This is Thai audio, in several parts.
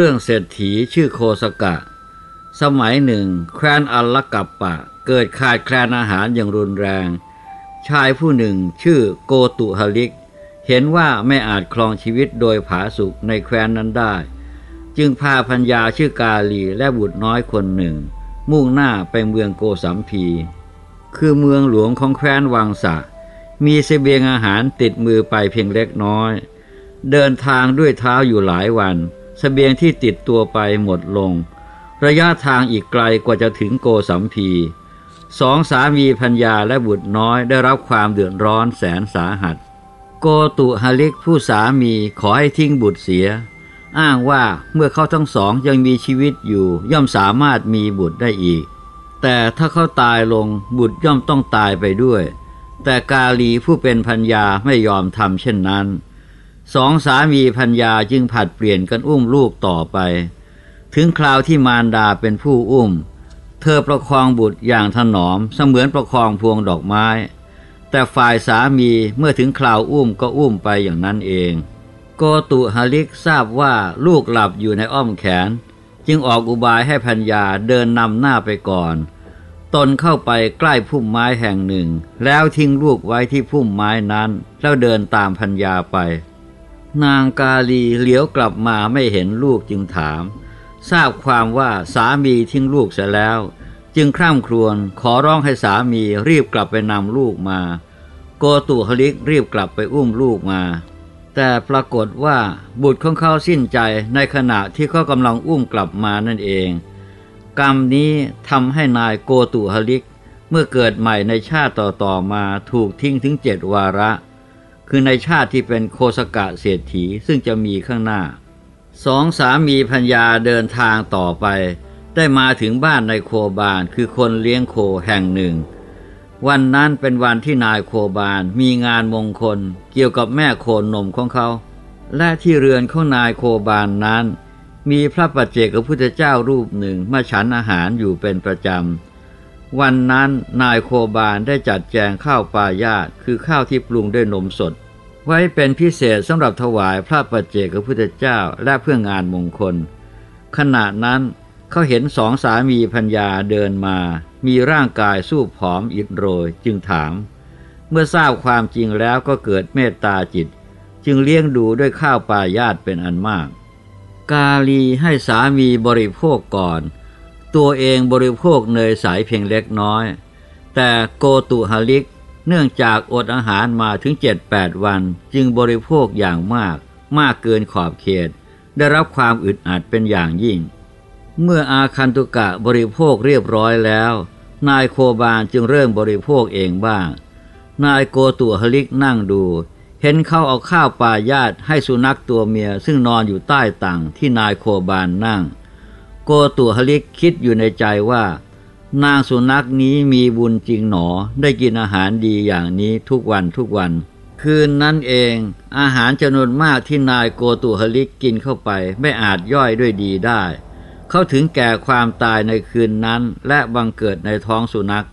เรื่องเศรษฐีชื่อโคสกะ สมัยหนึ่ง แคว้นอัลลกัปปะ เกิดขาดแคลนอาหารอย่างรุนแรง ชายผู้หนึ่งชื่อโกตุฮลิก เห็นว่าไม่อาจครองชีวิตโดยผาสุกในแคว้นนั้นได้ จึงพาพัญญาชื่อกาลีและบุตรน้อยคนหนึ่ง มุ่งหน้าไปเมืองโกสัมพี คือเมืองหลวงของแคว้นวังสะ มีเสบียงอาหารติดมือไปเพียงเล็กน้อย เดินทางด้วยเท้าอยู่หลายวัน สเสบียงที่ติดตัวไปหมดลง ระยะทางอีกไกลกว่าจะถึงโกสัมพีสองสามีพัญญาและบุตรน้อยได้รับความเดือดร้อนแสนสาหัส โกตุฮาลิกผู้สามีขอให้ทิ้งบุตรเสีย อ้างว่าเมื่อเขาทั้งสองยังมีชีวิตอยู่ย่อมสามารถมีบุตรได้อีก แต่ถ้าเขาตายลงบุตรย่อมต้องตายไปด้วย แต่กาลีผู้เป็นพัญญาไม่ยอมทำเช่นนั้น สองสามีพัญญาจึงผัดเปลี่ยนกันอุ้มลูกต่อไป ถึงคราวที่มารดาเป็นผู้อุ้ม เธอประคองบุตรอย่างถนอมเสมือนประคองพวงดอกไม้ แต่ฝ่ายสามีเมื่อถึงคราวอุ้มก็อุ้มไปอย่างนั้นเอง โกตุฮาลิกทราบว่าลูกหลับอยู่ในอ้อมแขน จึงออกอุบายให้พัญญาเดินนำหน้าไปก่อนตนเข้าไปใกล้พุ่มไม้แห่งหนึ่ง แล้วทิ้งลูกไว้ที่พุ่มไม้นั้น แล้วเดินตามพัญญาไป นางกาลีเหลียวกลับมาไม่เห็นลูกจึงถาม ทราบความว่าสามีทิ้งลูกเสียแล้ว จึงคร่ำครวญขอร้องให้สามีรีบกลับไปนำลูกมา โกตุฮลิกรีบกลับไปอุ้มลูกมา แต่ปรากฏว่าบุตรของเขาสิ้นใจในขณะที่เขากำลังอุ้มกลับมานั่นเอง กรรมนี้ทำให้นายโกตุฮลิก เมื่อเกิดใหม่ในชาติต่อๆมาถูกทิ้งถึงเจ็ดวาระ คือในชาติที่เป็นโคสกะเศรษฐีซึ่งจะมีข้างหน้า สองสามีพัญญาเดินทางต่อไป ได้มาถึงบ้านในโคบานคือคนเลี้ยงโคแห่งหนึ่ง วันนั้นเป็นวันที่นายโคบานมีงานมงคลเกี่ยวกับแม่โคนนมของเขา และที่เรือนของนายโคบานนั้น มีพระปัจเจกพุทธเจ้ารูปหนึ่งมาฉันอาหารอยู่เป็นประจำ วันนั้นนายโคบานได้จัดแจงข้าวปลายาตคือข้าวที่ปรุงด้วยนมสด ไว้เป็นพิเศษสำหรับถวายพระปัจเจกพุทธเจ้าและเพื่องานมงคล ขณะนั้นเขาเห็นสองสามีพัญญาเดินมา มีร่างกายสู้ผอมอิดโรยจึงถาม เมื่อทราบความจริงแล้วก็เกิดเมตตาจิต จึงเลี้ยงดูด้วยข้าวปลายาตเป็นอันมาก กาลีให้สามีบริโภคก่อน ตัวเองบริโภคเนยใสเพียงเล็กน้อย แต่โกตุฮาลิกเนื่องจากอดอาหารมาถึงเจ็ดแปดวัน จึงบริโภคอย่างมาก มากเกินขอบเขต ได้รับความอึดอัดเป็นอย่างยิ่ง เมื่ออาคันตุกะบริโภคเรียบร้อยแล้ว นายโคบานจึงเริ่มบริโภคเองบ้าง นายโกตุฮลิกนั่งดู เห็นเขาเอาข้าวปลายาตให้สุนัขตัวเมียซึ่งนอนอยู่ใต้ตังที่นายโคบานนั่ง โกตุฮลิกคิดอยู่ในใจว่า นางสุนัขนี้มีบุญจริงหนอได้กินอาหารดีอย่างนี้ทุกวันทุกวัน คืนนั้นเองอาหารจำนวนมากที่นายโกตุฮลิกกินเข้าไปไม่อาจย่อยด้วยดีได้ เขาถึงแก่ความตายในคืนนั้นและบังเกิดในท้องสุนัข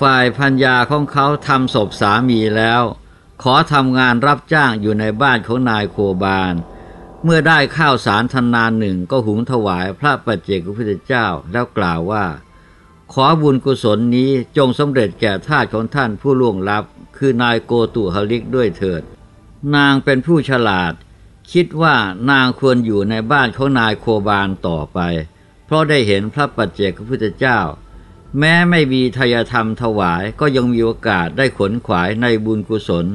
ฝ่ายพัญญาของเขาทำศพสามีแล้ว ขอทำงานรับจ้างอยู่ในบ้านของนายโคบาน เมื่อได้ข้าวสารทนานหนึ่งก็หุงถวายพระปัจเจกพุทธเจ้าแล้วกล่าวว่า ขอบุญกุศลนี้จงสำเร็จแก่ทาสของท่านผู้ล่วงลับ คือนายโกตุฮลิกด้วยเถิด นางเป็นผู้ฉลาด คิดว่านางควรอยู่ในบ้านของนายโคบาลต่อไป เพราะได้เห็นพระปัจเจกพุทธเจ้า แม้ไม่มีทายธรรมถวายก็ยังมีโอกาสได้ขนขวายในบุญกุศล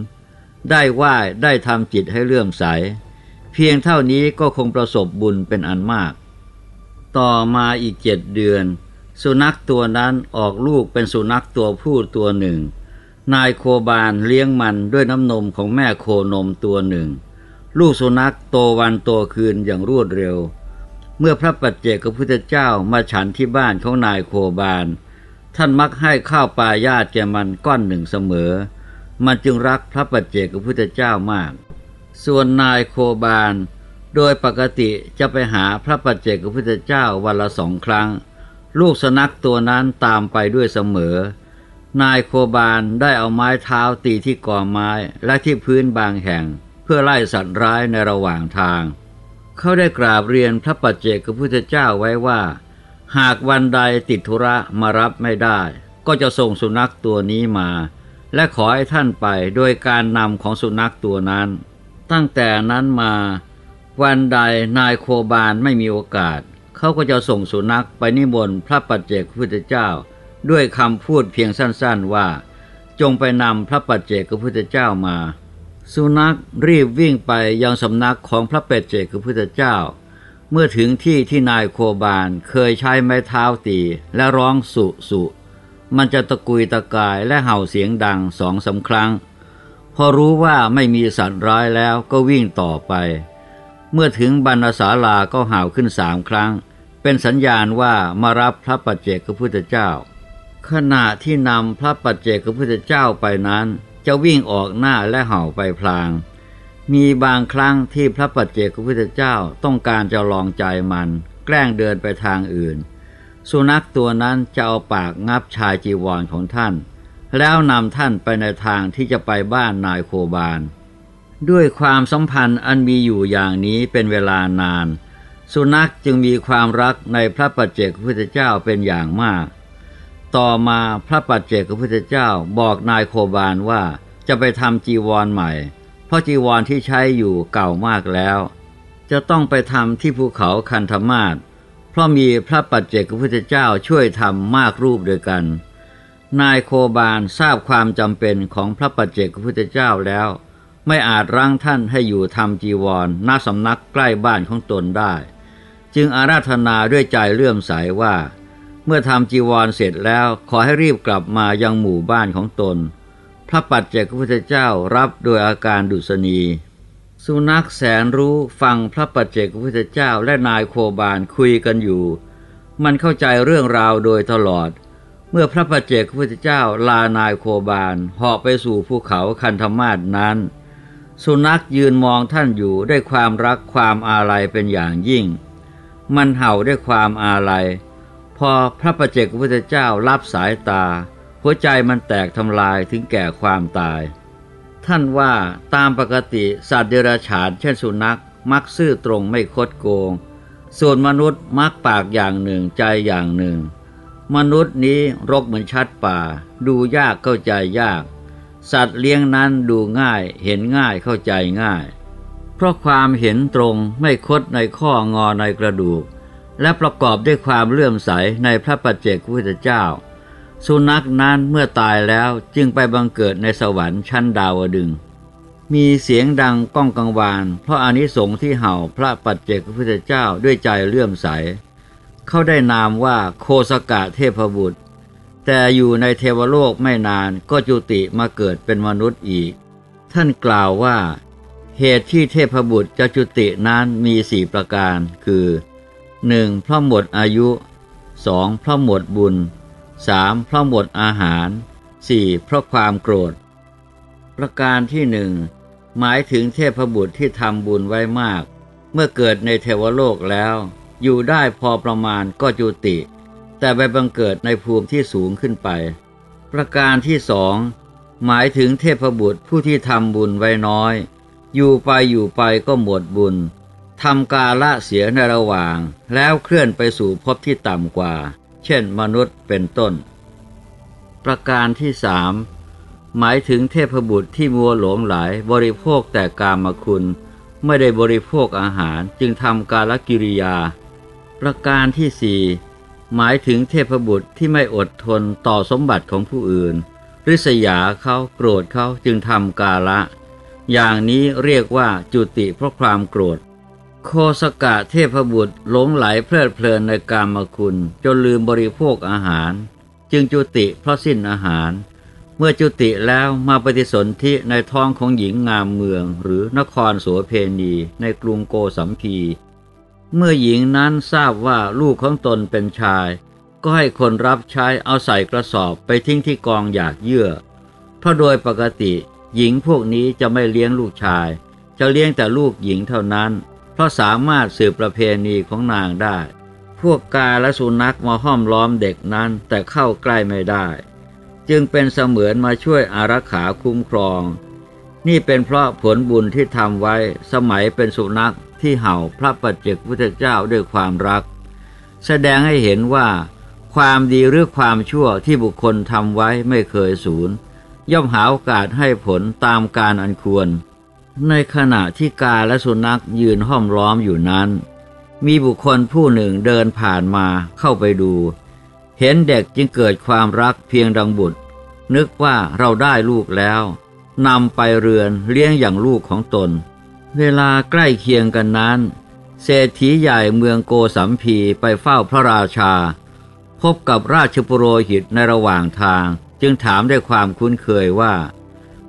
ได้ไหว้ได้ทำจิตให้เลื่อมใส เพียงเท่านี้ก็คงประสบบุญเป็นอันมาก ต่อมาอีกเจ็ดเดือน สุนัขตัวนั้นออกลูกเป็นสุนัขตัวผู้ตัวหนึ่ง นายโคบานเลี้ยงมันด้วยน้ำนมของแม่โคนมตัวหนึ่ง ลูกสุนัขโตวันโตคืนอย่างรวดเร็ว เมื่อพระปัจเจกพุทธเจ้ามาฉันที่บ้านของนายโคบาน ท่านมักให้ข้าวปลายาตแก่มันก้อนหนึ่งเสมอ มันจึงรักพระปัจเจกพุทธเจ้ามาก ส่วนนายโคบาล โดยปกติจะไปหาพระปัจเจกพุทธเจ้าวันละสองครั้ง ลูกสนักตัวนั้นตามไปด้วยเสมอ นายโคบาลได้เอาไม้เท้าตีที่ก่อไม้และที่พื้นบางแห่ง เพื่อไล่สัตว์ร้ายในระหว่างทาง เขาได้กราบเรียนพระปัจเจกพุทธเจ้าไว้ว่า หากวันใดติดธุระมารับไม่ได้ ก็จะส่งสุนัขตัวนี้มา และขอให้ท่านไปโดยการนำของสุนัขตัวนั้น ตั้งแต่นั้นมาวันใดนายโคบาลไม่มีโอกาส เขาก็จะส่งสุนัขไปนิมนต์พระปัจเจกพุทธเจ้า ด้วยคำพูดเพียงสั้นๆว่า จงไปนำพระปัจเจกพุทธเจ้ามา สุนัขรีบวิ่งไปยังสำนักของพระปัจเจกพุทธเจ้า เมื่อถึงที่ที่นายโคบาลเคยใช้ไม้เท้าตีและร้องสุสุมันจะตะกุยตะกายและเห่าเสียงดังสองสาครั้ง พอรู้ว่าไม่มีสัตว์ร้ายแล้วก็วิ่งต่อไป เมื่อถึงบรรณศาลาก็เห่าขึ้นสามครั้ง เป็นสัญญาณว่ามารับพระปัจเจกพุทธเจ้า ขณะที่นำพระปัจเจกพุทธเจ้าไปนั้น จะวิ่งออกหน้าและเห่าไปพลาง มีบางครั้งที่พระปัจเจกพุทธเจ้าต้องการจะลองใจมัน แกล้งเดินไปทางอื่น สุนัขตัวนั้นจะเอาปากงับชายจีวรของท่าน แล้วนำท่านไปในทางที่จะไปบ้านนายโคบาล ด้วยความสัมพันธ์อันมีอยู่อย่างนี้เป็นเวลานาน สุนัขจึงมีความรักในพระปัจเจกพุทธเจ้าเป็นอย่างมาก ต่อมาพระปัจเจกพุทธเจ้าบอกนายโคบาลว่าจะไปทำจีวรใหม่ เพราะจีวรที่ใช้อยู่เก่ามากแล้ว จะต้องไปทำที่ภูเขาคันธมาศเพราะมีพระปัจเจกพุทธเจ้าช่วยทำมากรูปด้วยกัน นายโคบาลทราบความจำเป็นของพระปัจเจกพุทธเจ้าแล้ว ไม่อาจรั้งท่านให้อยู่ทำจีวรณสำนักใกล้บ้านของตนได้ จึงอาราธนาด้วยใจเลื่อมใสว่า เมื่อทำจีวรเสร็จแล้วขอให้รีบกลับมายังหมู่บ้านของตน พระปัจเจกพุทธเจ้ารับโดยอาการดุษณีสุนัขแสนรู้ฟังพระปัจเจกพุทธเจ้าและนายโคบาลคุยกันอยู่ มันเข้าใจเรื่องราวโดยตลอด เมื่อพระปัจเจกพุทธเจ้าลานายโคบาลเหาะไปสู่ภูเขาคันธมาศนั้น สุนัขยืนมองท่านอยู่ด้วยความรักความอาลัยเป็นอย่างยิ่ง มันเห่าด้วยความอาลัย พอพระประเจกพุทธเจ้ารับสายตา หัวใจมันแตกทำลายถึงแก่ความตาย ท่านว่าตามปกติสัตว์เดรัจฉานเช่นสุนัขมักซื่อตรงไม่คดโกง ส่วนมนุษย์มักปากอย่างหนึ่งใจอย่างหนึ่ง มนุษย์นี้รกเหมือนชัดป่า ดูยากเข้าใจยาก สัตว์เลี้ยงนั้นดูง่าย เห็นง่ายเข้าใจง่าย เพราะความเห็นตรงไม่คดในข้องอในกระดูก และประกอบด้วยความเลื่อมใสในพระปัจเจกพุทธเจ้า สุนัขนั้นเมื่อตายแล้วจึงไปบังเกิดในสวรรค์ชั้นดาวดึง มีเสียงดังก้องกังวาน เพราะอานิสงส์ที่เห่าพระปัจเจกพุทธเจ้าด้วยใจเลื่อมใส เขาได้นามว่าโคสกะเทพบุตร แต่อยู่ในเทวโลกไม่นานก็จุติมาเกิดเป็นมนุษย์อีก ท่านกล่าวว่า เหตุที่เทพบุตรจะจุตินั้นมีสี่ประการ คือ 1. เพราะหมดอายุ 2. เพราะหมดบุญ 3. เพราะหมดอาหาร 4. เพราะความโกรธ ประการที่หนึ่งหมายถึงเทพบุตรที่ทำบุญไว้มาก เมื่อเกิดในเทวโลกแล้ว อยู่ได้พอประมาณก็จุติ แต่ไปบังเกิดในภูมิที่สูงขึ้นไป ประการที่สองหมายถึงเทพบุตรผู้ที่ทำบุญไว้น้อย อยู่ไปอยู่ไปก็หมดบุญทำกาละเสียในระหว่าง แล้วเคลื่อนไปสู่ภพที่ต่ำกว่า เช่นมนุษย์เป็นต้น ประการที่สามหมายถึงเทพบุตรที่มัวหลงไหลบริโภคแต่กามคุณ ไม่ได้บริโภคอาหารจึงทำกาลกิริยา ประการที่สี่หมายถึงเทพบุตรที่ไม่อดทนต่อสมบัติของผู้อื่น ริษยาเขาโกรธเขาจึงทำกาละ อย่างนี้เรียกว่าจุติเพราะความโกรธ โคสกะเทพบุตรหลงไหลเพลิดเพลินในกามคุณ จนลืมบริโภคอาหาร จึงจุติเพราะสิ้นอาหาร เมื่อจุติแล้วมาปฏิสนธิในท้องของหญิงงามเมือง หรือนครโสเพณีในกรุงโกสัมพี เมื่อหญิงนั้นทราบว่าลูกของตนเป็นชาย ก็ให้คนรับใช้เอาใส่กระสอบไปทิ้งที่กองหยากเยื่อ เพราะโดยปกติหญิงพวกนี้จะไม่เลี้ยงลูกชาย จะเลี้ยงแต่ลูกหญิงเท่านั้น เพราะสามารถสืบประเพณีของนางได้ พวกกาและสุนัขมาห้อมล้อมเด็กนั้นแต่เข้าใกล้ไม่ได้ จึงเป็นเสมือนมาช่วยอารักขาคุ้มครอง นี่เป็นเพราะผลบุญที่ทำไว้สมัยเป็นสุนัข ที่เห่าพระปัจเจกพุทธเจ้าด้วยความรัก แสดงให้เห็นว่า ความดีหรือความชั่วที่บุคคลทำไว้ไม่เคยสูญย่อมหาโอกาสให้ผลตามการอันควร ในขณะที่กาและสุนัขยืนห้อมล้อมอยู่นั้น มีบุคคลผู้หนึ่งเดินผ่านมาเข้าไปดู เห็นเด็กจึงเกิดความรักเพียงดังบุตร นึกว่าเราได้ลูกแล้วนำไปเรือนเลี้ยงอย่างลูกของตน เวลาใกล้เคียงกันนั้น เศรษฐีใหญ่เมืองโกสัมพีไปเฝ้าพระราชา พบกับราชปุโรหิตในระหว่างทาง จึงถามด้วยความคุ้นเคยว่า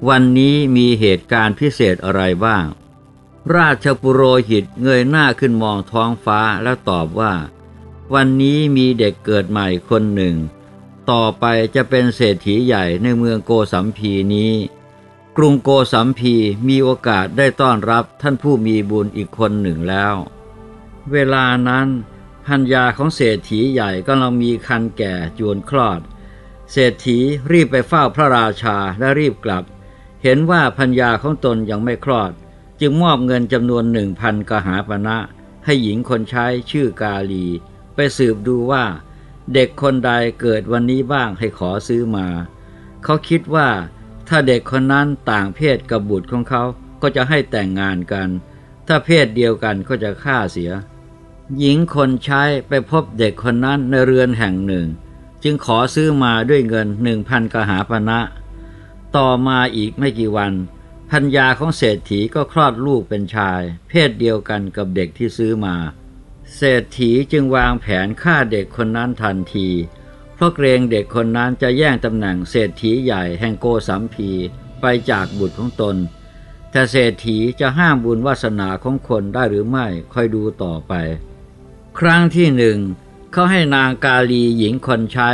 วันนี้มีเหตุการณ์พิเศษอะไรบ้าง ราชปุโรหิตเงยหน้าขึ้นมองท้องฟ้าแล้วตอบว่า วันนี้มีเด็กเกิดใหม่คนหนึ่ง ต่อไปจะเป็นเศรษฐีใหญ่ในเมืองโกสัมพีนี้ กรุงโกสัมพีมีโอกาสได้ต้อนรับท่านผู้มีบุญอีกคนหนึ่งแล้ว เวลานั้นพัญญาของเศรษฐีใหญ่กำลังมีคันแก่จวนคลอด เศรษฐีรีบไปเฝ้าพระราชาและรีบกลับ เห็นว่าพัญญาของตนยังไม่คลอด จึงมอบเงินจำนวนหนึ่งพันกหาปณะให้หญิงคนใช้ชื่อกาลี ไปสืบดูว่า เด็กคนใดเกิดวันนี้บ้างให้ขอซื้อมา เขาคิดว่า ถ้าเด็กคนนั้นต่างเพศกับบุตรของเขาก็จะให้แต่งงานกัน ถ้าเพศเดียวกันก็จะฆ่าเสีย หญิงคนใช้ไปพบเด็กคนนั้นในเรือนแห่งหนึ่ง จึงขอซื้อมาด้วยเงินหนึ่งพันกหาปณะนะ ต่อมาอีกไม่กี่วันพัญญาของเศรษฐีก็คลอดลูกเป็นชาย เพศเดียวกันกับเด็กที่ซื้อมา เศรษฐีจึงวางแผนฆ่าเด็กคนนั้นทันที ราะเกรงเด็กคนนั้นจะแย่งตำแหน่งเศรษฐีใหญ่แห่งโกสัมพีไปจากบุตรของตน แต่เศรษฐีจะห้ามบุญวาสนาของคนได้หรือไม่ค่อยดูต่อไป ครั้งที่หนึ่งเขาให้นางกาลีหญิงคนใช้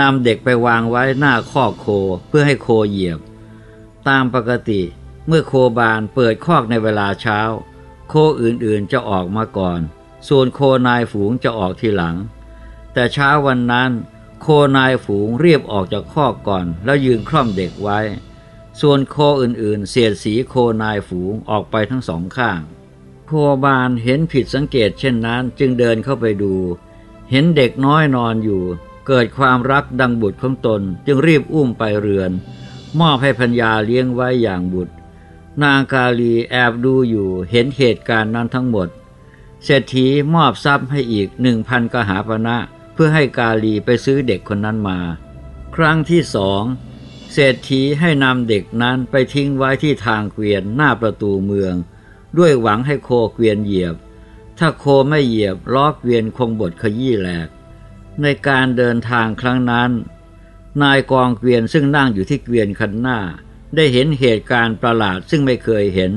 นำเด็กไปวางไว้หน้าคอกโคเพื่อให้โคเหยียบ ตามปกติเมื่อโคบานเปิดคอกในเวลาเช้า โคอื่นๆจะออกมาก่อน ส่วนโคนายฝูงจะออกทีหลัง แต่เช้าวันนั้น โคนายฝูงเรียบออกจากคอกก่อนแล้วยืนคล่อมเด็กไว้ ส่วนโคอื่นๆ เสียดสีโคนายฝูงออกไปทั้งสองข้าง โคบานเห็นผิดสังเกตเช่นนั้นจึงเดินเข้าไปดู เห็นเด็กน้อยนอนอยู่ เกิดความรักดังบุตรของตนจึงรีบอุ้มไปเรือน มอบให้พัญญาเลี้ยงไว้อย่างบุตร นางกาลีแอบดูอยู่เห็นเหตุการณ์นั้นทั้งหมดเศรษฐีมอบทรัพย์ให้อีกหนึ่งพันกหาปณะนะ เพื่อให้กาลีไปซื้อเด็กคนนั้นมา ครั้งที่สองเศรษฐีให้นำเด็กนั้นไปทิ้งไว้ที่ทางเกวียนหน้าประตูเมือง ด้วยหวังให้โคเกวียนเหยียบ ถ้าโคไม่เหยียบล้อเกวียนคงบดขยี้แหลก ในการเดินทางครั้งนั้น นายกองเกวียนซึ่งนั่งอยู่ที่เกวียนคันหน้า ได้เห็นเหตุการณ์ประหลาดซึ่งไม่เคยเห็น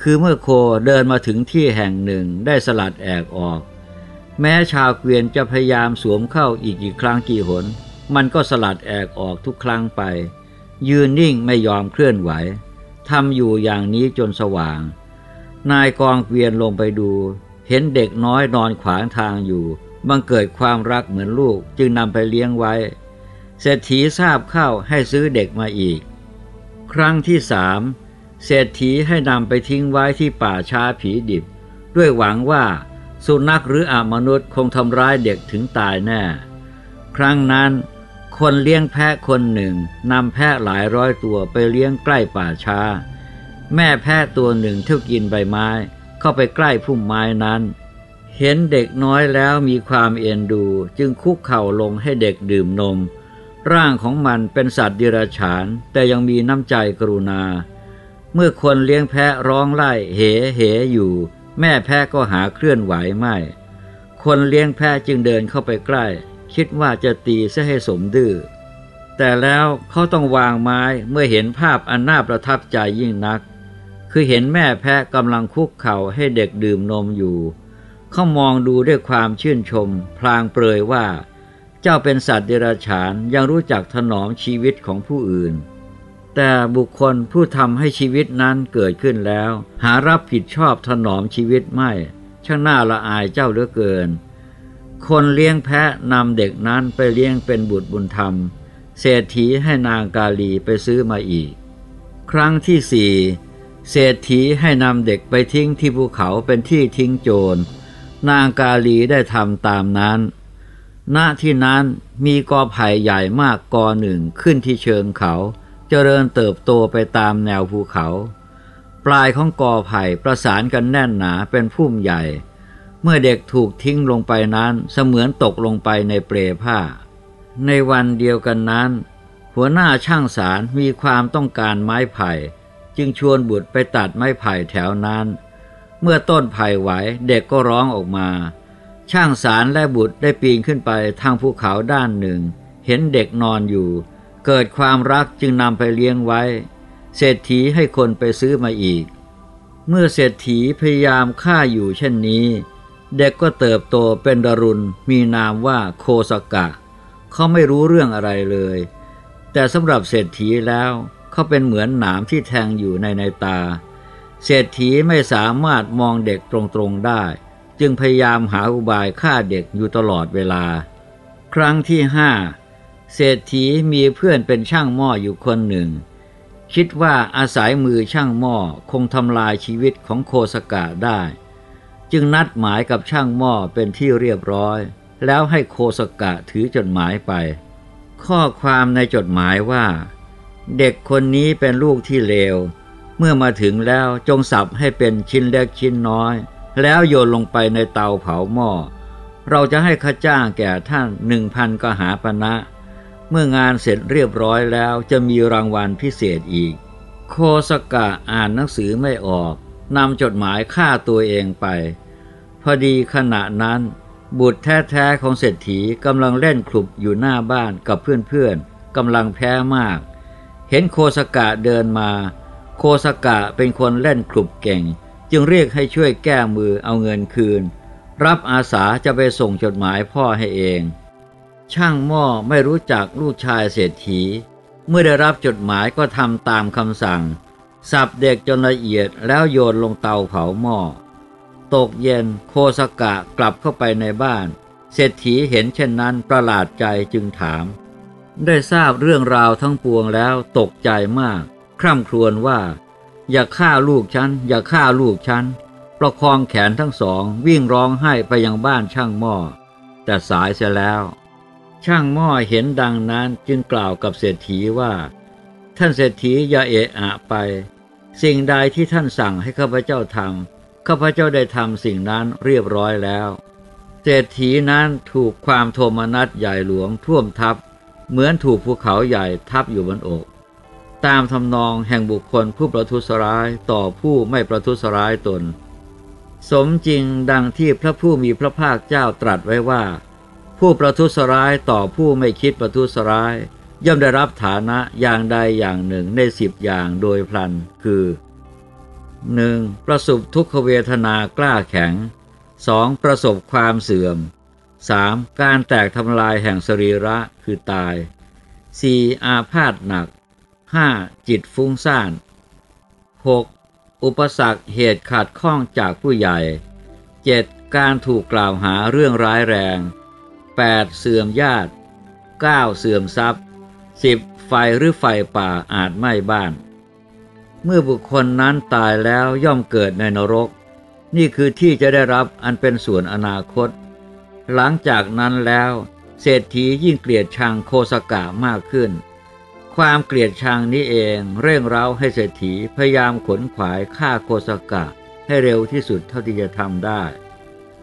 คือเมื่อโคเดินมาถึงที่แห่งหนึ่งได้สลัดแอกออก แม้ชาวเกวียนจะพยายามสวมเข้าอีกกี่ครั้งกี่หน มันก็สลัดแอกออกทุกครั้งไป ยืนนิ่งไม่ยอมเคลื่อนไหวทำอยู่อย่างนี้จนสว่าง นายกองเกวียนลงไปดู เห็นเด็กน้อยนอนขวางทางอยู่ บังเกิดความรักเหมือนลูกจึงนำไปเลี้ยงไว้ เศรษฐีทราบเข้าให้ซื้อเด็กมาอีก ครั้งที่สามเศรษฐีให้นำไปทิ้งไว้ที่ป่าช้าผีดิบ ด้วยหวังว่า สุนัขหรืออมนุษย์คงทำร้ายเด็กถึงตายแน่ ครั้งนั้น คนเลี้ยงแพะคนหนึ่งนำแพะหลายร้อยตัวไปเลี้ยงใกล้ป่าช้า แม่แพะตัวหนึ่งเที่ยวกินใบไม้ เข้าไปใกล้พุ่มไม้นั้น เห็นเด็กน้อยแล้วมีความเอ็นดูจึงคุกเข่าลงให้เด็กดื่มนม ร่างของมันเป็นสัตว์ดิรัจฉาน แต่ยังมีน้ำใจกรุณา เมื่อคนเลี้ยงแพะร้องไล่เหเหอยู่ แม่แพะก็หาเคลื่อนไหวไม่ คนเลี้ยงแพะจึงเดินเข้าไปใกล้ คิดว่าจะตีซะให้สมดื้อ แต่แล้วเขาต้องวางไม้เมื่อเห็นภาพอันน่าประทับใจยิ่งนัก คือเห็นแม่แพะกำลังคุกเข่าให้เด็กดื่มนมอยู่ เขามองดูด้วยความชื่นชม พลางเปรยว่า เจ้าเป็นสัตว์เดรัจฉานยังรู้จักถนอมชีวิตของผู้อื่น แต่บุคคลผู้ทำให้ชีวิตนั้นเกิดขึ้นแล้ว หารับผิดชอบถนอมชีวิตไม่ ช่างน่าละอายเจ้าเหลือเกิน คนเลี้ยงแพะนำเด็กนั้นไปเลี้ยงเป็นบุตรบุญธรรม เศรษฐีให้นางกาลีไปซื้อมาอีก ครั้งที่สี่เศรษฐีให้นำเด็กไปทิ้งที่ภูเขาเป็นที่ทิ้งโจร นางกาลีได้ทำตามนั้น ณที่นั้นมีกอไผ่ใหญ่มากกอหนึ่งขึ้นที่เชิงเขา เจริญเติบโตไปตามแนวภูเขา ปลายของกอไผ่ประสานกันแน่นหนาเป็นพุ่มใหญ่ เมื่อเด็กถูกทิ้งลงไปนั้นเสมือนตกลงไปในเปลผ้า ในวันเดียวกันนั้น หัวหน้าช่างสารมีความต้องการไม้ไผ่ จึงชวนบุตรไปตัดไม้ไผ่แถวนั้น เมื่อต้นไผ่ไหวเด็กก็ร้องออกมา ช่างสารและบุตรได้ปีนขึ้นไปทางภูเขาด้านหนึ่ง เห็นเด็กนอนอยู่ เกิดความรักจึงนำไปเลี้ยงไว้ เศรษฐีให้คนไปซื้อมาอีก เมื่อเศรษฐีพยายามฆ่าอยู่เช่นนี้ เด็กก็เติบโตเป็นดรุณมีนามว่าโคสกะ เขาไม่รู้เรื่องอะไรเลย แต่สำหรับเศรษฐีแล้วเขาเป็นเหมือนหนามที่แทงอยู่ในในตา เศรษฐีไม่สามารถมองเด็กตรงๆได้ จึงพยายามหาอุบายฆ่าเด็กอยู่ตลอดเวลา ครั้งที่ห้า เศรษฐีมีเพื่อนเป็นช่างหม้ออยู่คนหนึ่ง คิดว่าอาศัยมือช่างหม้อคงทำลายชีวิตของโคสกะได้ จึงนัดหมายกับช่างหม้อเป็นที่เรียบร้อย แล้วให้โคสกะถือจดหมายไป ข้อความในจดหมายว่า เด็กคนนี้เป็นลูกที่เลว เมื่อมาถึงแล้วจงสับให้เป็นชิ้นเล็กชิ้นน้อย แล้วโยนลงไปในเตาเผาหม้อเราจะให้ข้าจ้างแก่ท่านหนึ่งพันก็หาปณะนะ เมื่องานเสร็จเรียบร้อยแล้วจะมีรางวัลพิเศษอีก โคสกะอ่านหนังสือไม่ออกนำจดหมายฆ่าตัวเองไป พอดีขณะนั้น บุตรแท้ๆของเศรษฐีกำลังเล่นคลุบอยู่หน้าบ้านกับเพื่อนๆกำลังแพ้มาก เห็นโคสกะเดินมา โคสกะเป็นคนเล่นคลุบเก่ง จึงเรียกให้ช่วยแก้มือเอาเงินคืน รับอาสาจะไปส่งจดหมายพ่อให้เอง ช่างหม้อไม่รู้จักลูกชายเศรษฐี เมื่อได้รับจดหมายก็ทำตามคำสั่ง สับเด็กจนละเอียดแล้วโยนลงเตาเผาหม้อ ตกเย็นโคสกะกลับเข้าไปในบ้าน เศรษฐีเห็นเช่นนั้นประหลาดใจจึงถาม ได้ทราบเรื่องราวทั้งปวงแล้วตกใจมาก คร่ำครวญว่า อย่าฆ่าลูกฉัน อย่าฆ่าลูกฉันประคองแขนทั้งสองวิ่งร้องไห้ไปยังบ้านช่างหม้อ แต่สายเสียแล้ว ช่างหม้อเห็นดังนั้นจึงกล่าวกับเศรษฐีว่า ท่านเศรษฐีอย่าเอะอะไป สิ่งใดที่ท่านสั่งให้ข้าพเจ้าทำข้าพเจ้าได้ทำสิ่งนั้นเรียบร้อยแล้ว เศรษฐีนั้นถูกความโทมนัสใหญ่หลวงท่วมทับ เหมือนถูกภูเขาใหญ่ทับอยู่บนอก ตามทำนองแห่งบุคคลผู้ประทุษร้ายต่อผู้ไม่ประทุษร้ายตน สมจริงดังที่พระผู้มีพระภาคเจ้าตรัสไว้ว่า ผู้ประทุษร้ายต่อผู้ไม่คิดประทุษร้าย ย่อมได้รับฐานะอย่างใดอย่างหนึ่งในสิบอย่างโดยพลัน คือ 1. ประสบทุกขเวทนากล้าแข็ง 2. ประสบความเสื่อม 3. การแตกทำลายแห่งสรีระคือตาย 4. อาพาธหนัก 5. จิตฟุ้งซ่าน 6. อุปสรรคเหตุขาดข้องจากผู้ใหญ่ 7. การถูกกล่าวหาเรื่องร้ายแรง 8. เสื่อมญาติ 9. เสื่อมทรัพย์ 10. ไฟหรือไฟป่าอาจไหม้บ้าน เมื่อบุคคลนั้นตายแล้วย่อมเกิดในนรก นี่คือที่จะได้รับอันเป็นส่วนอนาคต หลังจากนั้นแล้วเศรษฐียิ่งเกลียดชังโคสกะมากขึ้น ความเกลียดชังนี้เองเร่งเร้าให้เศรษฐีพยายามขนขวายฆ่าโคสกะให้เร็วที่สุดเท่าที่จะทำได้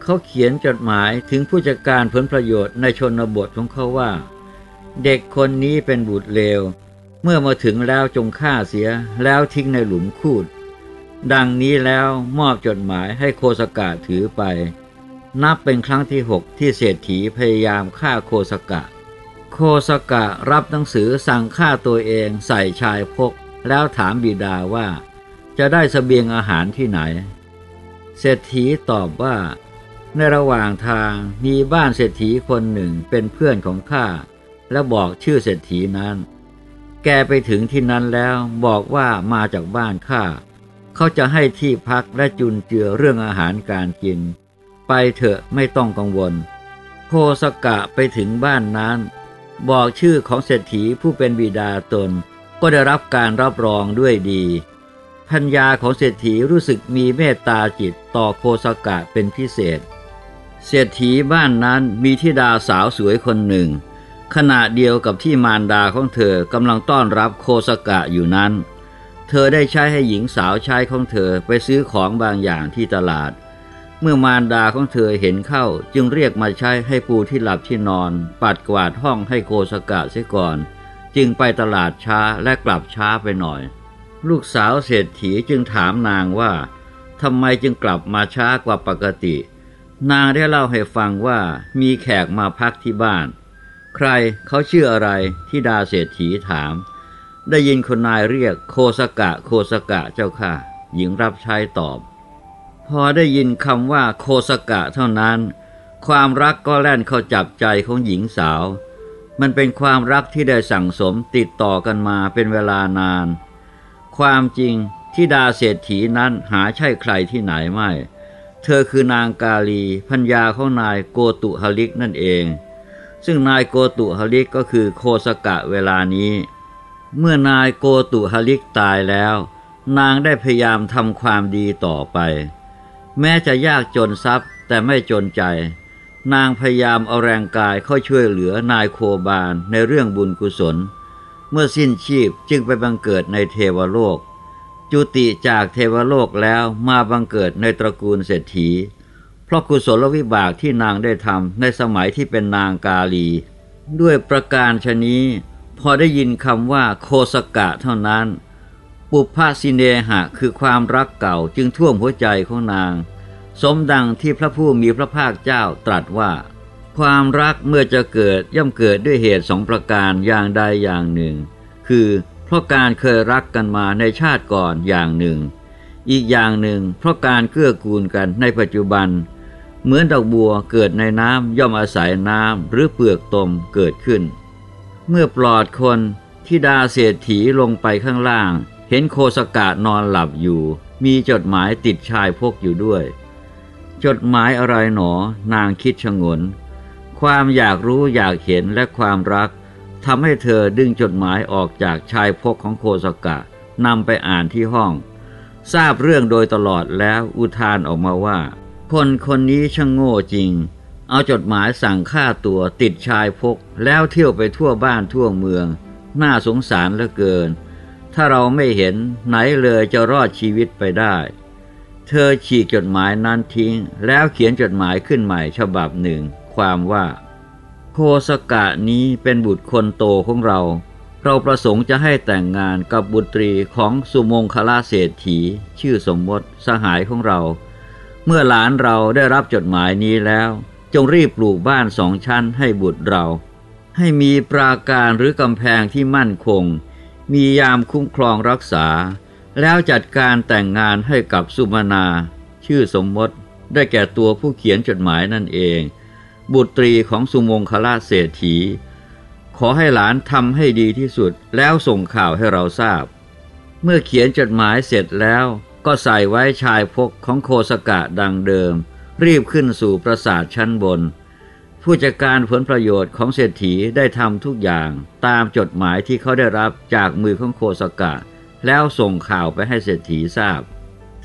เขาเขียนจดหมายถึงผู้จัดการผลประโยชน์ในชนบทของเขาว่า เด็กคนนี้เป็นบุตรเลว เมื่อมาถึงแล้วจงฆ่าเสียแล้วทิ้งในหลุมคูด ดังนี้แล้วมอบจดหมายให้โคสกะถือไป นับเป็นครั้งที่หกที่เศรษฐีพยายามฆ่าโคสกะ โคสกะรับหนังสือสั่งฆ่าตัวเองใส่ชายพก แล้วถามบิดาว่า จะได้สเสบียงอาหารที่ไหน เศรษฐีตอบว่า ในระหว่างทางมีบ้านเศรษฐีคนหนึ่งเป็นเพื่อนของข้าและบอกชื่อเศรษฐีนั้น แกไปถึงที่นั้นแล้วบอกว่ามาจากบ้านข้าเขาจะให้ที่พักและจุนเจือเรื่องอาหารการกิน ไปเถอะไม่ต้องกังวล โคสกะไปถึงบ้านนั้น บอกชื่อของเศรษฐีผู้เป็นบิดาตนก็ได้รับการรับรองด้วยดีพัญญาของเศรษฐีรู้สึกมีเมตตาจิตต่อโคสกะเป็นพิเศษ เศรษฐีบ้านนั้นมีธิดาสาวสวยคนหนึ่ง ขณะเดียวกับที่มารดาของเธอกำลังต้อนรับโคสกะอยู่นั้น เธอได้ใช้ให้หญิงสาวใช้ของเธอไปซื้อของบางอย่างที่ตลาด เมื่อมารดาของเธอเห็นเข้าจึงเรียกมาใช้ให้ปูที่หลับที่นอน ปัดกวาดห้องให้โคสกะเสียก่อน จึงไปตลาดช้าและกลับช้าไปหน่อย ลูกสาวเศรษฐีจึงถามนางว่าทำไมจึงกลับมาช้ากว่าปกติ นางได้เล่าให้ฟังว่ามีแขกมาพักที่บ้าน ใครเขาชื่ออะไรที่ดาเศรษฐีถาม ได้ยินคนนายเรียกโคสกะโคสกะเจ้าค่ะ หญิงรับใช้ตอบ พอได้ยินคำว่าโคสกะเท่านั้น ความรักก็แล่นเข้าจับใจของหญิงสาว มันเป็นความรักที่ได้สั่งสมติดต่อกันมาเป็นเวลานาน ความจริงที่ดาเศรษฐีนั้นหาใช่ใครที่ไหนไม่ เธอคือนางกาลีพัญญาของนายโกตุฮลิกนั่นเอง ซึ่งนายโกตุฮลิกก็คือโคสกะเวลานี้ เมื่อนายโกตุฮลิกตายแล้ว นางได้พยายามทำความดีต่อไป แม้จะยากจนทรัพย์แต่ไม่จนใจ นางพยายามเอาแรงกายเข้าช่วยเหลือนายโคบาลในเรื่องบุญกุศล เมื่อสิ้นชีพจึงไปบังเกิดในเทวโลก จุติจากเทวโลกแล้วมาบังเกิดในตระกูลเศรษฐี เพราะกุศลวิบากที่นางได้ทำในสมัยที่เป็นนางกาลี ด้วยประการชนี้ พอได้ยินคำว่าโคสกะเท่านั้น ปุพพสิเนหะคือความรักเก่าจึงท่วมหัวใจของนาง สมดังที่พระผู้มีพระภาคเจ้าตรัสว่า ความรักเมื่อจะเกิดย่อมเกิดด้วยเหตุสองประการอย่างใดอย่างหนึ่ง คือ เพราะการเคยรักกันมาในชาติก่อนอย่างหนึ่ง อีกอย่างหนึ่ง เพราะการเกื้อกูลกันในปัจจุบัน เหมือนดอกบัวเกิดในน้ำย่อมอาศัยน้ำหรือเปลือกตมเกิดขึ้น เมื่อปลอดคนที่ดาเศรษฐีลงไปข้างล่าง เห็นโคสกะนอนหลับอยู่ มีจดหมายติดชายพกอยู่ด้วย จดหมายอะไรหนอ นางคิดชงน ความอยากรู้อยากเห็นและความรัก ทำให้เธอดึงจดหมายออกจากชายพกของโคสกะนำไปอ่านที่ห้อง ทราบเรื่องโดยตลอดแล้วอุทานออกมาว่า คนคนนี้ช่างโง่จริง เอาจดหมายสั่งฆ่าตัวติดชายพก แล้วเที่ยวไปทั่วบ้านทั่วเมือง น่าสงสารเหลือเกิน ถ้าเราไม่เห็นไหนเลยจะรอดชีวิตไปได้ เธอฉีกจดหมายนั้นทิ้ง แล้วเขียนจดหมายขึ้นใหม่ฉบับหนึ่ง ความว่า โคสกะนี้เป็นบุตรคนโตของเรา เราประสงค์จะให้แต่งงานกับบุตรีของสุมงคลาเศรษฐี ชื่อสมมติสหายของเรา เมื่อหลานเราได้รับจดหมายนี้แล้ว จงรีบปลูกบ้านสองชั้นให้บุตรเรา ให้มีปราการหรือกำแพงที่มั่นคง มียามคุ้มครองรักษา แล้วจัดการแต่งงานให้กับสุมานา ชื่อสมมติได้แก่ตัวผู้เขียนจดหมายนั่นเอง บุตรีของสุมงคลาเศรษฐี ขอให้หลานทำให้ดีที่สุดแล้วส่งข่าวให้เราทราบ เมื่อเขียนจดหมายเสร็จแล้วก็ใส่ไว้ชายพกของโคสกะดังเดิม รีบขึ้นสู่ปราสาทชั้นบน ผู้จัดการผลประโยชน์ของเศรษฐีได้ทำทุกอย่างตามจดหมายที่เขาได้รับจากมือของโคสกะ แล้วส่งข่าวไปให้เศรษฐีทราบ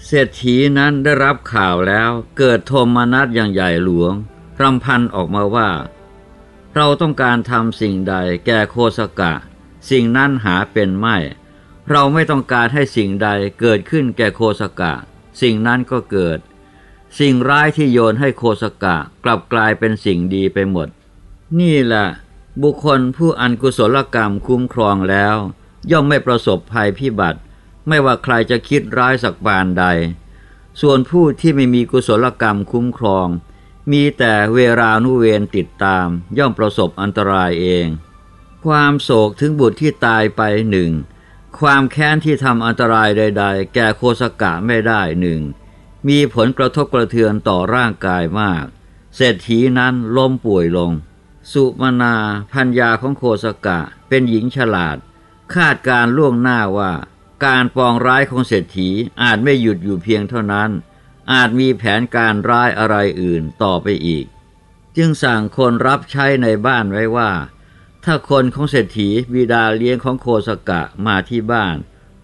เศรษฐีนั้นได้รับข่าวแล้วเกิดโทมนัสอย่างใหญ่หลวง รำพันออกมาว่า เราต้องการทำสิ่งใดแก่โคสกะ สิ่งนั้นหาเป็นไม่ เราไม่ต้องการให้สิ่งใดเกิดขึ้นแก่โคสกะ สิ่งนั้นก็เกิด สิ่งร้ายที่โยนให้โคสกะกลับกลายเป็นสิ่งดีไปหมด นี่แหละบุคคลผู้อันกุศลกรรมคุ้มครองแล้ว ย่อมไม่ประสบภัยพิบัติ ไม่ว่าใครจะคิดร้ายสักบานใด ส่วนผู้ที่ไม่มีกุศลกรรมคุ้มครอง มีแต่เวรานุเวรติดตามย่อมประสบอันตรายเอง ความโศกถึงบุตรที่ตายไปหนึ่ง ความแค้นที่ทำอันตรายใด ๆ แก่โคสกะไม่ได้หนึ่ง มีผลกระทบกระเทือนต่อร่างกายมาก เศรษฐีนั้นล้มป่วยลง สุมานาพัญญาของโคสกะเป็นหญิงฉลาด คาดการล่วงหน้าว่า การปองร้ายของเศรษฐีอาจไม่หยุดอยู่เพียงเท่านั้น อาจมีแผนการร้ายอะไรอื่นต่อไปอีก จึงสั่งคนรับใช้ในบ้านไว้ว่า ถ้าคนของเศรษฐีบิดาเลี้ยงของโคสกะมาที่บ้าน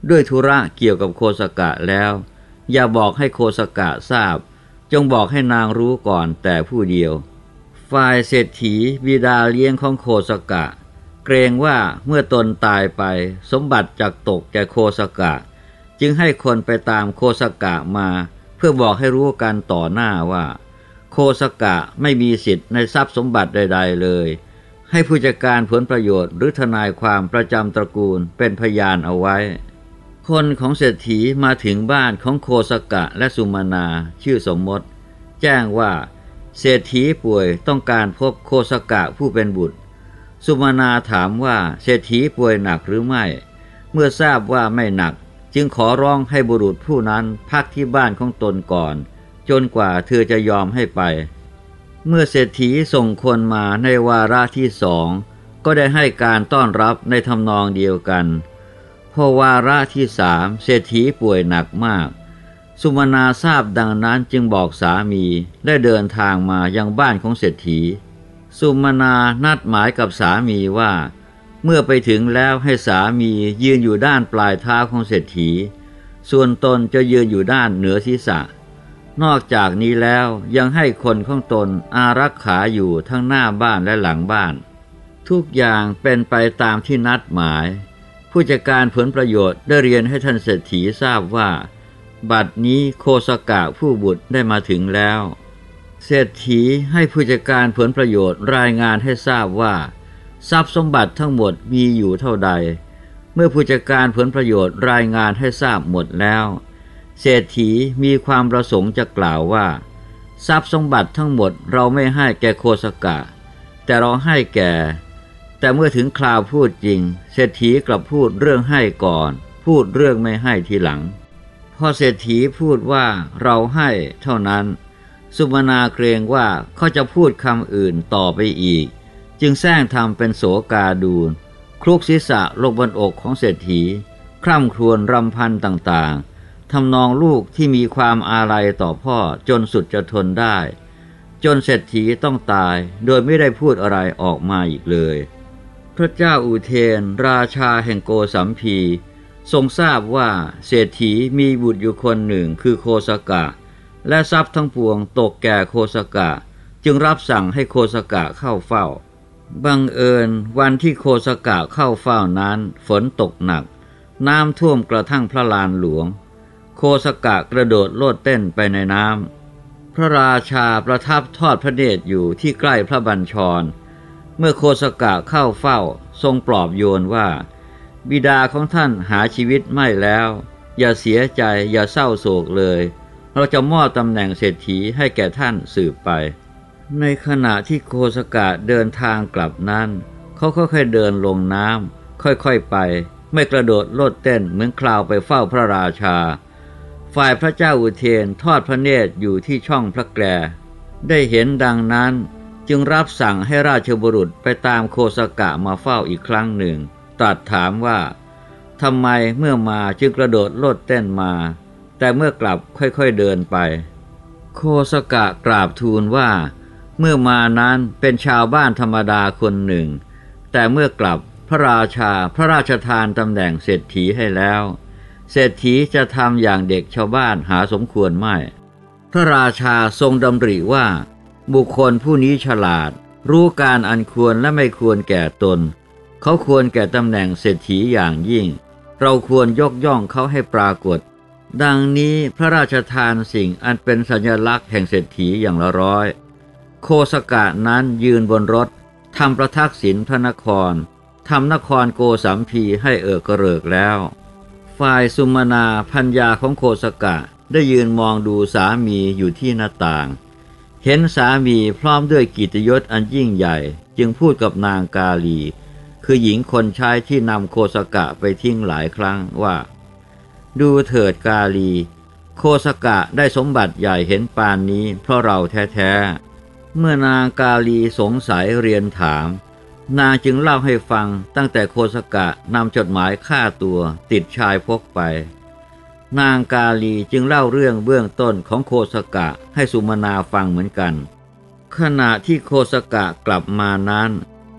ด้วยธุระเกี่ยวกับโคสกะแล้ว อย่าบอกให้โคสกะทราบ จงบอกให้นางรู้ก่อนแต่ผู้เดียว ฝ่ายเศรษฐีบิดาเลี้ยงของโคสกะ เกรงว่าเมื่อตนตายไปสมบัติจากตกแก่โคสกะ จึงให้คนไปตามโคสกะมา พื่อบอกให้รู้กันต่อหน้าว่า โคสกะไม่มีสิทธิ์ในทรัพย์สมบัติใด ๆ เลย ให้ผู้จัดการผลประโยชน์หรือทนายความประจำตระกูลเป็นพยานเอาไว้ คนของเศรษฐีมาถึงบ้านของโคสกะและสุมาณาชื่อสมมติ แจ้งว่า เศรษฐีป่วยต้องการพบโคสกะผู้เป็นบุตร สุมาณาถามว่าเศรษฐีป่วยหนักหรือไม่ เมื่อทราบว่าไม่หนัก จึงขอร้องให้บุรุษผู้นั้นพักที่บ้านของตนก่อน จนกว่าเธอจะยอมให้ไป เมื่อเศรษฐีส่งคนมาในวาระที่สอง ก็ได้ให้การต้อนรับในทำนองเดียวกันพอวาระที่สามเศรษฐีป่วยหนักมาก สุมาณาทราบดังนั้นจึงบอกสามีได้เดินทางมายังบ้านของเศรษฐี สุมาณานัดหมายกับสามีว่า เมื่อไปถึงแล้วให้สามียืนอยู่ด้านปลายเท้าของเศรษฐี ส่วนตนจะยืนอยู่ด้านเหนือศีรษะ นอกจากนี้แล้วยังให้คนของตนอารักขาอยู่ทั้งหน้าบ้านและหลังบ้าน ทุกอย่างเป็นไปตามที่นัดหมาย ผู้จัดการผลประโยชน์ได้เรียนให้ท่านเศรษฐีทราบว่า บัดนี้โคสกะผู้บุตรได้มาถึงแล้ว เศรษฐีให้ผู้จัดการผลประโยชน์รายงานให้ทราบว่า ทรัพย์สมบัติทั้งหมดมีอยู่เท่าใด เมื่อผู้จัดการผลประโยชน์รายงานให้ทราบหมดแล้ว เศรษฐีมีความประสงค์จะกล่าวว่า ทรัพย์สมบัติทั้งหมดเราไม่ให้แก่โคสกะ แต่เราให้แก่ แต่เมื่อถึงคราวพูดจริง เศรษฐีกลับพูดเรื่องให้ก่อน พูดเรื่องไม่ให้ทีหลังพอเศรษฐีพูดว่าเราให้เท่านั้น สุมาณาเกรงว่าเขาจะพูดคำอื่นต่อไปอีก จึงแซงทำเป็นโสกาดูนคลุกศีรษะลงบนอกของเศรษฐี คร่ำครวญรำพันต่างๆทำนองลูกที่มีความอาลัยต่อพ่อจนสุดจะทนได้ จนเศรษฐีต้องตายโดยไม่ได้พูดอะไรออกมาอีกเลย พระเจ้าอุเทน ราชาแห่งโกสัมพี ทรงทราบว่าเศรษฐีมีบุตรอยู่คนหนึ่งคือโคสกะ และทรัพย์ทั้งปวงตกแก่โคสกะ จึงรับสั่งให้โคสกะเข้าเฝ้า บังเอิญวันที่โคสกะเข้าเฝ้านั้น ฝนตกหนัก น้ำท่วมกระทั่งพระลานหลวง โคสกะกระโดดโลดเต้นไปในน้ำพระราชาประทับทอดพระเนตรอยู่ที่ใกล้พระบัญชร เมื่อโคสกะเข้าเฝ้าทรงปลอบโยนว่า บิดาของท่านหาชีวิตไม่แล้ว อย่าเสียใจอย่าเศร้าโศกเลย เราจะมอบตำแหน่งเศรษฐีให้แก่ท่านสืบไป ในขณะที่โคสกะเดินทางกลับนั้น เขาค่อยๆเดินลงน้ำค่อยๆไป ไม่กระโดดโลดเต้นเหมือนคราวไปเฝ้าพระราชา ฝ่ายพระเจ้าอุเทนทอดพระเนตรอยู่ที่ช่องพระแกรได้เห็นดังนั้นจึงรับสั่งให้ราชบุรุษไปตามโคสกะมาเฝ้าอีกครั้งหนึ่ง ตรัสถามว่าทำไมเมื่อมาจึงกระโดดโลดเต้นมา แต่เมื่อกลับค่อยๆเดินไป โคสกะกราบทูลว่า เมื่อมานั้นเป็นชาวบ้านธรรมดาคนหนึ่ง แต่เมื่อกลับพระราชาพระราชทานตำแหน่งเศรษฐีให้แล้ว เศรษฐีจะทำอย่างเด็กชาวบ้านหาสมควรไม่ พระราชาทรงดำริว่า บุคคลผู้นี้ฉลาด รู้การอันควรและไม่ควรแก่ตน เขาควรแก่ตำแหน่งเศรษฐีอย่างยิ่ง เราควรยกย่องเขาให้ปรากฏ ดังนี้พระราชทานสิ่งอันเป็นสัญลักษณ์แห่งเศรษฐีอย่างละร้อย โคสกะนั้นยืนบนรถทำประทักษิณพระนครทำนครโกสัมพีให้เอิกกระเริกแล้ว ฝ่ายสุมาณาพัญญาของโคสกะได้ยืนมองดูสามีอยู่ที่หน้าต่าง เห็นสามีพร้อมด้วยกิตยศอันยิ่งใหญ่ จึงพูดกับนางกาลี คือหญิงคนใช้ที่นำโคสกะไปทิ้งหลายครั้งว่า ดูเถิดกาลี โคสกะได้สมบัติใหญ่เห็นปานนี้เพราะเราแท้ๆ เมื่อนางกาลีสงสัยเรียนถาม นางจึงเล่าให้ฟังตั้งแต่โคสกะนำจดหมายฆ่าตัวติดชายพกไป นางกาลีจึงเล่าเรื่องเบื้องต้นของโคสกะให้สุมาณาฟังเหมือนกัน ขณะที่โคสกะกลับมานั้น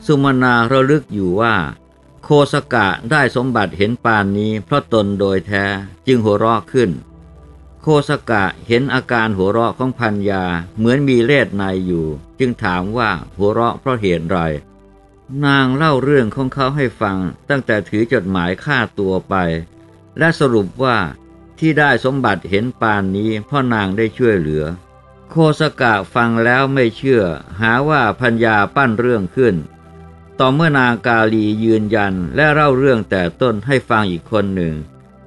สุมาณาระลึกอยู่ว่า โคสกะได้สมบัติเห็นปานนี้เพราะตนโดยแท้จึงหัวเราะขึ้น คสกะเห็นอาการหัวเราะของพัญญาเหมือนมีเลสในอยู่ จึงถามว่าหัวเราะเพราะเหตุไร นางเล่าเรื่องของเขาให้ฟังตั้งแต่ถือจดหมายฆ่าตัวไป และสรุปว่าที่ได้สมบัติเห็นปานนี้เพราะนางได้ช่วยเหลือ โคสกะฟังแล้วไม่เชื่อ หาว่าพัญญาปั้นเรื่องขึ้น ต่อเมื่อนางกาลียืนยันและเล่าเรื่องแต่ต้นให้ฟังอีกคนหนึ่ง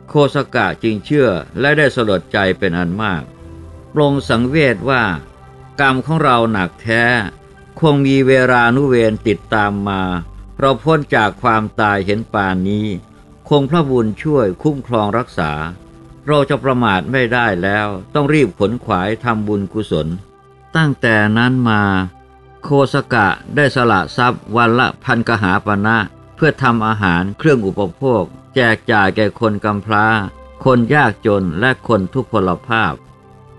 โคสกะจึงเชื่อและได้สลดใจเป็นอันมากปรงสังเวชว่า กรรมของเราหนักแท้ คงมีเวลานุเวรติดตามมา เราพ้นจากความตายเห็นป่านนี้ คงพระบุญช่วยคุ้มครองรักษา เราจะประมาทไม่ได้แล้วต้องรีบขนขวายทำบุญกุศล ตั้งแต่นั้นมา โคสกะได้สละทรัพย์วันละพันกหาปณะเพื่อทำอาหารเครื่องอุปโภค แจกจ่ายแก่คนกำพร้า คนยากจนและคนทุกพลภาพ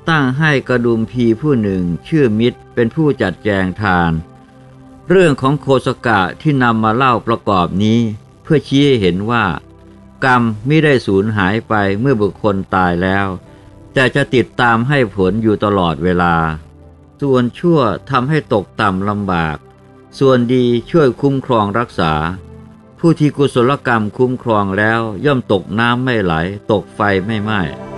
ตั้งให้กระดุมพีผู้หนึ่งชื่อมิตรเป็นผู้จัดแจงทาน เรื่องของโคสกะที่นำมาเล่าประกอบนี้ เพื่อชี้ให้เห็นว่า กรรมไม่ได้สูญหายไปเมื่อบุคคลตายแล้ว แต่จะติดตามให้ผลอยู่ตลอดเวลา ส่วนชั่วทำให้ตกต่ำลำบาก ส่วนดีช่วยคุ้มครองรักษา ผู้ที่กุศลกรรมคุ้มครองแล้วย่อมตกน้ำไม่ไหล ตกไฟไม่ไหม้